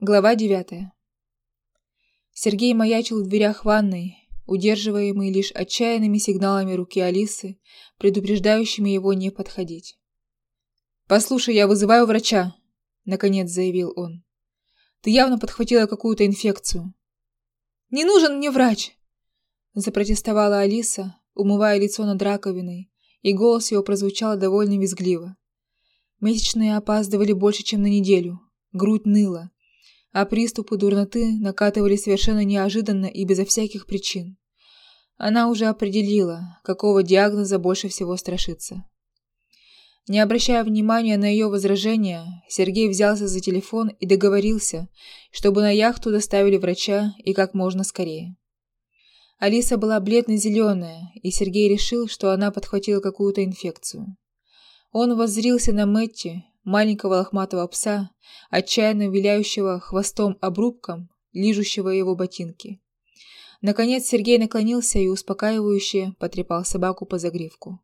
Глава девятая. Сергей маячил в дверях ванной, удерживаемый лишь отчаянными сигналами руки Алисы, предупреждающими его не подходить. «Послушай, я вызываю врача», — наконец заявил он. «Ты явно подхватила какую-то инфекцию». «Не нужен мне врач!» — запротестовала Алиса, умывая лицо над раковиной, и голос его прозвучал довольно визгливо. Месячные опаздывали больше, чем на неделю. Грудь ныла а приступы дурноты накатывали совершенно неожиданно и безо всяких причин. Она уже определила, какого диагноза больше всего страшится. Не обращая внимания на ее возражения, Сергей взялся за телефон и договорился, чтобы на яхту доставили врача и как можно скорее. Алиса была бледно-зеленая, и Сергей решил, что она подхватила какую-то инфекцию. Он воззрился на Мэтти, маленького лохматого пса, отчаянно виляющего хвостом обрубком, лижущего его ботинки. Наконец Сергей наклонился и успокаивающе потрепал собаку по загривку.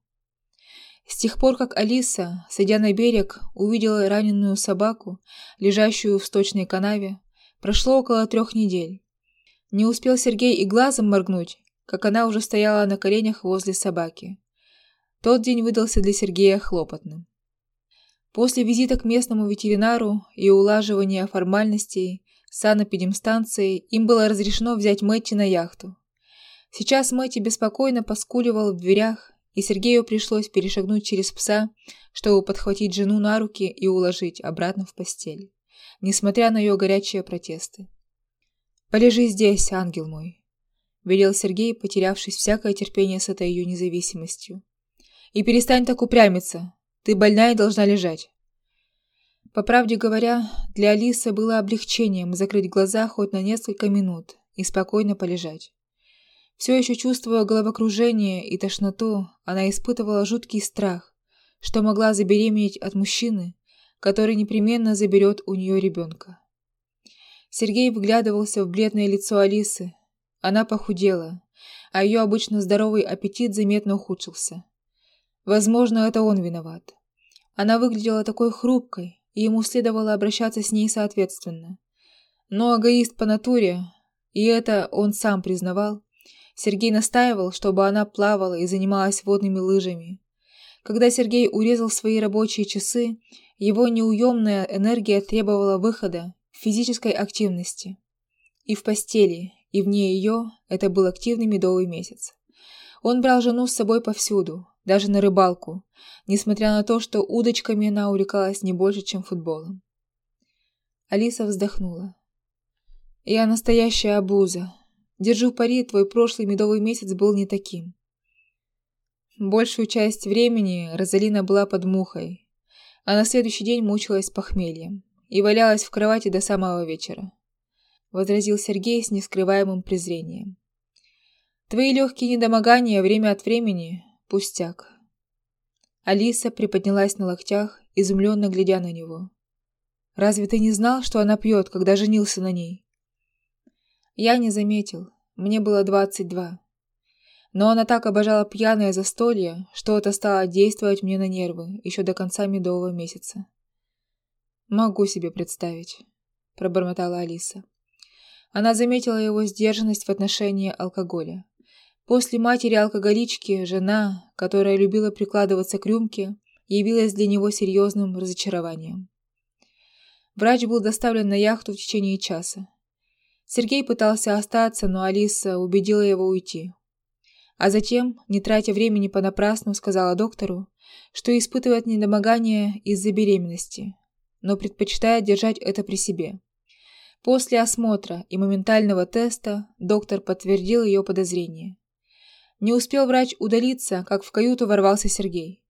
С тех пор, как Алиса, сойдя на берег, увидела раненую собаку, лежащую в сточной канаве, прошло около трех недель. Не успел Сергей и глазом моргнуть, как она уже стояла на коленях возле собаки. Тот день выдался для Сергея хлопотным. После визита к местному ветеринару и улаживания формальностей санэпидемстанции им было разрешено взять Мэтти на яхту. Сейчас Мэтти беспокойно поскуливал в дверях, и Сергею пришлось перешагнуть через пса, чтобы подхватить жену на руки и уложить обратно в постель, несмотря на ее горячие протесты. «Полежи здесь, ангел мой», — велел Сергей, потерявшись всякое терпение с этой ее независимостью. «И перестань так упрямиться, ты больная и должна лежать. По правде говоря, для Алисы было облегчением закрыть глаза хоть на несколько минут и спокойно полежать. Все еще чувствуя головокружение и тошноту, она испытывала жуткий страх, что могла забеременеть от мужчины, который непременно заберет у нее ребенка. Сергей выглядывался в бледное лицо Алисы. Она похудела, а ее обычно здоровый аппетит заметно ухудшился. Возможно, это он виноват. Она выглядела такой хрупкой, и ему следовало обращаться с ней соответственно. Но эгоист по натуре, и это он сам признавал, Сергей настаивал, чтобы она плавала и занималась водными лыжами. Когда Сергей урезал свои рабочие часы, его неуемная энергия требовала выхода, физической активности. И в постели, и вне ее это был активный медовый месяц. Он брал жену с собой повсюду, даже на рыбалку, несмотря на то, что удочками она увлекалась не больше, чем футболом. Алиса вздохнула. «Я настоящая обуза. Держу пари, твой прошлый медовый месяц был не таким». Большую часть времени Розалина была под мухой, а на следующий день мучилась похмельем и валялась в кровати до самого вечера. Возразил Сергей с нескрываемым презрением. Твои легкие недомогания время от времени Пустяк. Алиса приподнялась на локтях, изумленно глядя на него. «Разве ты не знал, что она пьет, когда женился на ней?» Я не заметил. Мне было двадцать два. Но она так обожала пьяное застолье, что это стало действовать мне на нервы еще до конца медового месяца. «Могу себе представить», — пробормотала Алиса. Она заметила его сдержанность в отношении алкоголя. После матери-алкоголички жена, которая любила прикладываться к рюмке, явилась для него серьезным разочарованием. Врач был доставлен на яхту в течение часа. Сергей пытался остаться, но Алиса убедила его уйти. А затем, не тратя времени понапрасну, сказала доктору, что испытывает недомогание из-за беременности, но предпочитает держать это при себе. После осмотра и моментального теста доктор подтвердил ее подозрение. Не успел врач удалиться, как в каюту ворвался Сергей.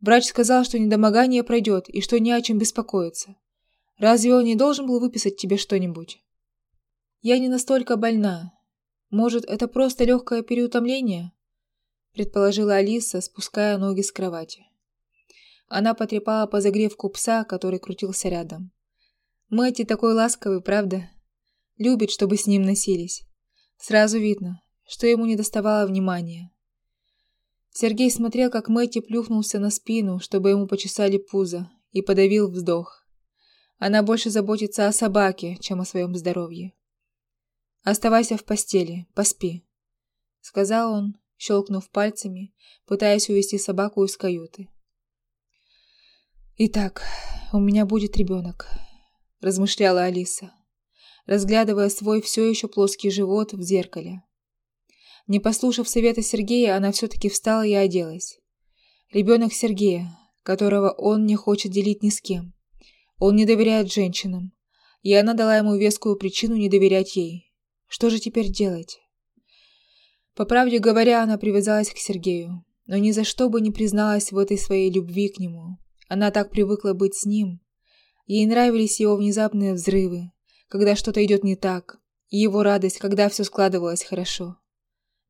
Врач сказал, что недомогание пройдет и что не о чем беспокоиться. Разве он не должен был выписать тебе что-нибудь? Я не настолько больна. Может, это просто легкое переутомление? Предположила Алиса, спуская ноги с кровати. Она потрепала по загревку пса, который крутился рядом. Мэтти такой ласковый, правда? Любит, чтобы с ним носились. Сразу видно, что ему не доставало внимания. Сергей смотрел, как Мэтти плюхнулся на спину, чтобы ему почесали пузо, и подавил вздох. Она больше заботится о собаке, чем о своем здоровье. Оставайся в постели, поспи, сказал он, щелкнув пальцами, пытаясь увести собаку из каюты. Итак, у меня будет ребенок, размышляла Алиса, разглядывая свой все еще плоский живот в зеркале. Не послушав совета Сергея, она все-таки встала и оделась. Ребенок Сергея, которого он не хочет делить ни с кем. Он не доверяет женщинам, и она дала ему вескую причину не доверять ей. Что же теперь делать? По правде говоря, она привязалась к Сергею, но ни за что бы не призналась в этой своей любви к нему. Она так привыкла быть с ним. Ей нравились его внезапные взрывы, когда что-то идет не так, и его радость, когда все складывалось хорошо.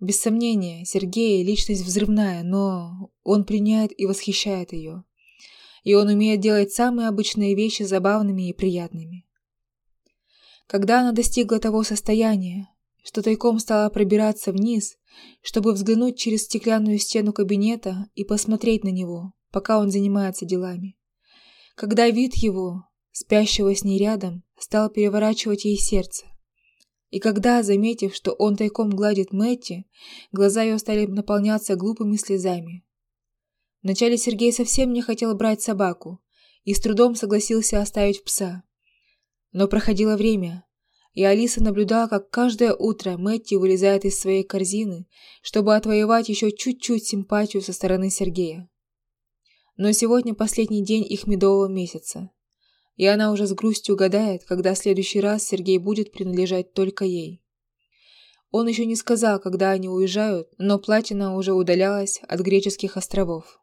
Без сомнения, Сергей – личность взрывная, но он приняет и восхищает ее и он умеет делать самые обычные вещи забавными и приятными. Когда она достигла того состояния, что тайком стала пробираться вниз, чтобы взглянуть через стеклянную стену кабинета и посмотреть на него, пока он занимается делами. Когда вид его, спящего с ней рядом, стал переворачивать ей сердце. И когда, заметив, что он тайком гладит Мэтти, глаза ее стали наполняться глупыми слезами, Вначале Сергей совсем не хотел брать собаку и с трудом согласился оставить пса. Но проходило время, и Алиса наблюдала, как каждое утро Мэтти вылезает из своей корзины, чтобы отвоевать еще чуть-чуть симпатию со стороны Сергея. Но сегодня последний день их медового месяца, и она уже с грустью гадает, когда в следующий раз Сергей будет принадлежать только ей. Он еще не сказал, когда они уезжают, но Платина уже удалялась от греческих островов.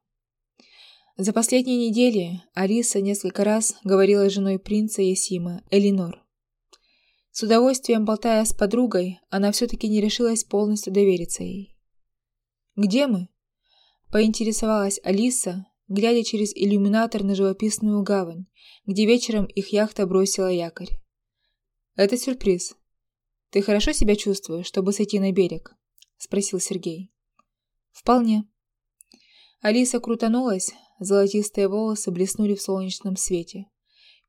За последние недели Алиса несколько раз говорила с женой принца Есима, Элинор. С удовольствием болтая с подругой, она все-таки не решилась полностью довериться ей. «Где мы?» – поинтересовалась Алиса, глядя через иллюминатор на живописную гавань, где вечером их яхта бросила якорь. «Это сюрприз. Ты хорошо себя чувствуешь, чтобы сойти на берег?» – спросил Сергей. «Вполне». Алиса крутанулась, Золотистые волосы блеснули в солнечном свете.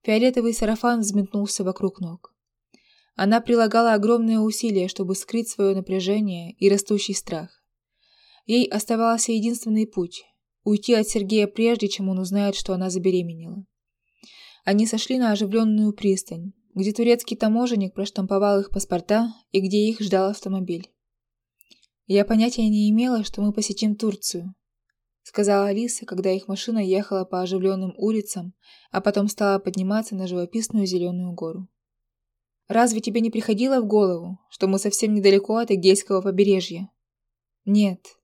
Фиолетовый сарафан взметнулся вокруг ног. Она прилагала огромные усилия, чтобы скрыть свое напряжение и растущий страх. Ей оставался единственный путь – уйти от Сергея прежде, чем он узнает, что она забеременела. Они сошли на оживленную пристань, где турецкий таможенник проштамповал их паспорта и где их ждал автомобиль. Я понятия не имела, что мы посетим Турцию, сказала Алиса, когда их машина ехала по оживленным улицам, а потом стала подниматься на живописную зеленую гору. Разве тебе не приходило в голову, что мы совсем недалеко от Эгейского побережья? Нет.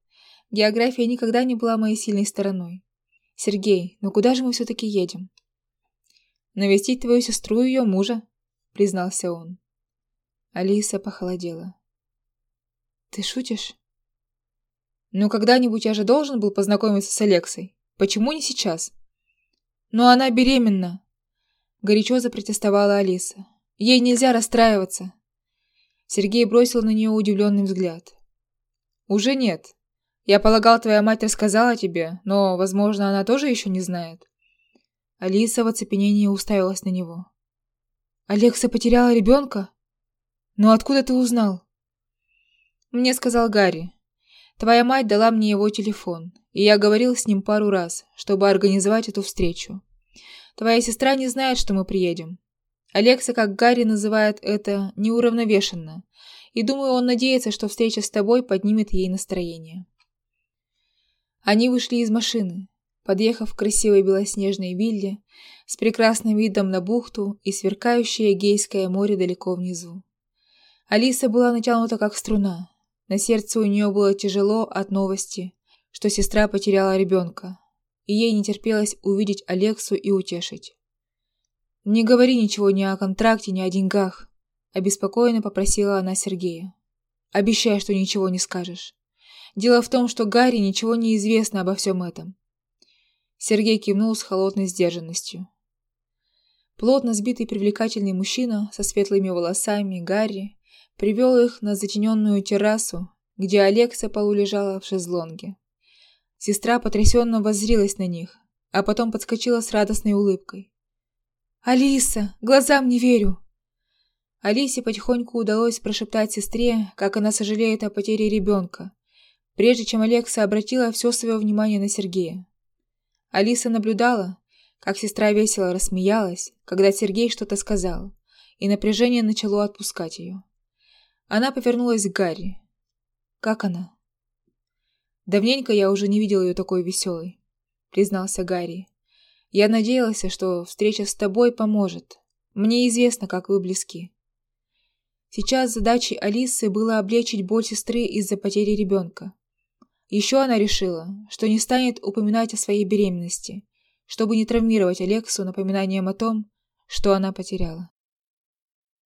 География никогда не была моей сильной стороной. Сергей, ну куда же мы все-таки едем? Навестить твою сестру и ее мужа, признался он. Алиса похолодела. Ты шутишь? Ну, когда-нибудь я же должен был познакомиться с Алексой. Почему не сейчас? Но она беременна. Горячо запротестовала Алиса. Ей нельзя расстраиваться. Сергей бросил на нее удивленный взгляд. Уже нет. Я полагал, твоя мать рассказала тебе, но, возможно, она тоже еще не знает. Алиса в оцепенении уставилась на него. Алекса потеряла ребенка? Но откуда ты узнал? Мне сказал Гарри. Твоя мать дала мне его телефон, и я говорил с ним пару раз, чтобы организовать эту встречу. Твоя сестра не знает, что мы приедем. Алекса, как Гарри называет это, неуравновешенно, и думаю, он надеется, что встреча с тобой поднимет ей настроение. Они вышли из машины, подъехав к красивой белоснежной вилле с прекрасным видом на бухту и сверкающее Эгейское море далеко внизу. Алиса была натянута как струна, на сердце у нее было тяжело от новости, что сестра потеряла ребенка, и ей не терпелось увидеть Алексу и утешить. «Не говори ничего ни о контракте, ни о деньгах», – обеспокоенно попросила она Сергея. «Обещай, что ничего не скажешь. Дело в том, что Гарри ничего не известно обо всем этом». Сергей кивнул с холодной сдержанностью. Плотно сбитый привлекательный мужчина со светлыми волосами, Гарри, привел их на затененную террасу, где Алекса полулежала в шезлонге. Сестра потрясенно воззрилась на них, а потом подскочила с радостной улыбкой. Алиса, глазам не верю. Алисе потихоньку удалось прошептать сестре, как она сожалеет о потере ребенка, прежде чем Алекса обратила все свое внимание на Сергея. Алиса наблюдала, как сестра весело рассмеялась, когда Сергей что-то сказал, и напряжение начало отпускать ее. Она повернулась к Гарри. «Как она?» «Давненько я уже не видел ее такой веселой», — признался Гарри. «Я надеялся, что встреча с тобой поможет. Мне известно, как вы близки». Сейчас задачей Алисы было облегчить боль сестры из-за потери ребенка. Еще она решила, что не станет упоминать о своей беременности, чтобы не травмировать Алексу напоминанием о том, что она потеряла.